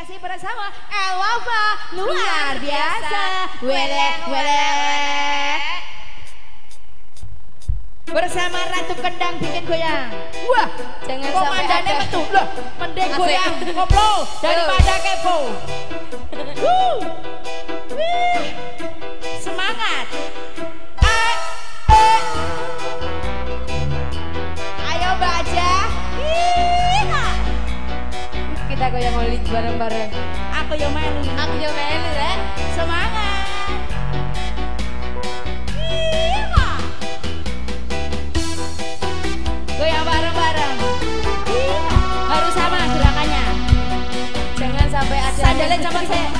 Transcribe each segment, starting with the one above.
kasih bersama Elwava luar biasa. Wele wele. Bersama Ratu Kendang bikin goyang. Wah, Jangan sampai komandannya metu loh, mending Asik. goyang koplo daripada kepo. Wih. Bareng-bareng. Aku yang malu. Aku yang melu ya. Semangat. Iya. Goyang bareng-bareng. Harus sama gerakannya. Jangan sampai ada. Sandalnya coba saya.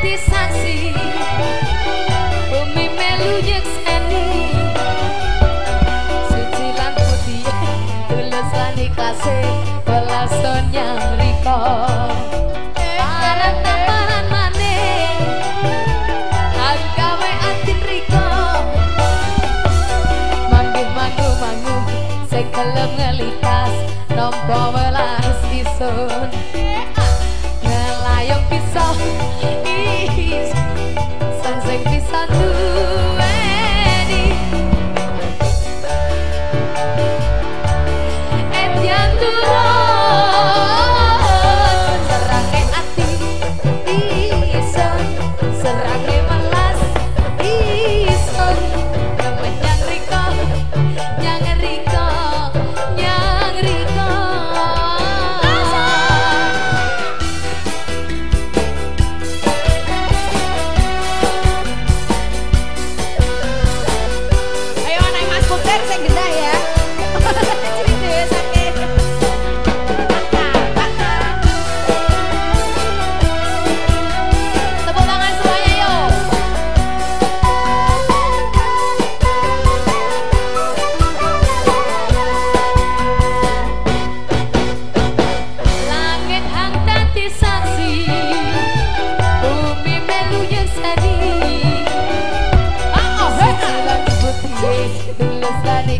dadi saksi. Melu nyekseni Suci lan putih Tulus lan ikhlase Belas yang riko Paran tamparan ngelitas Nompo welas isun. Ngelayong pisau के साथ।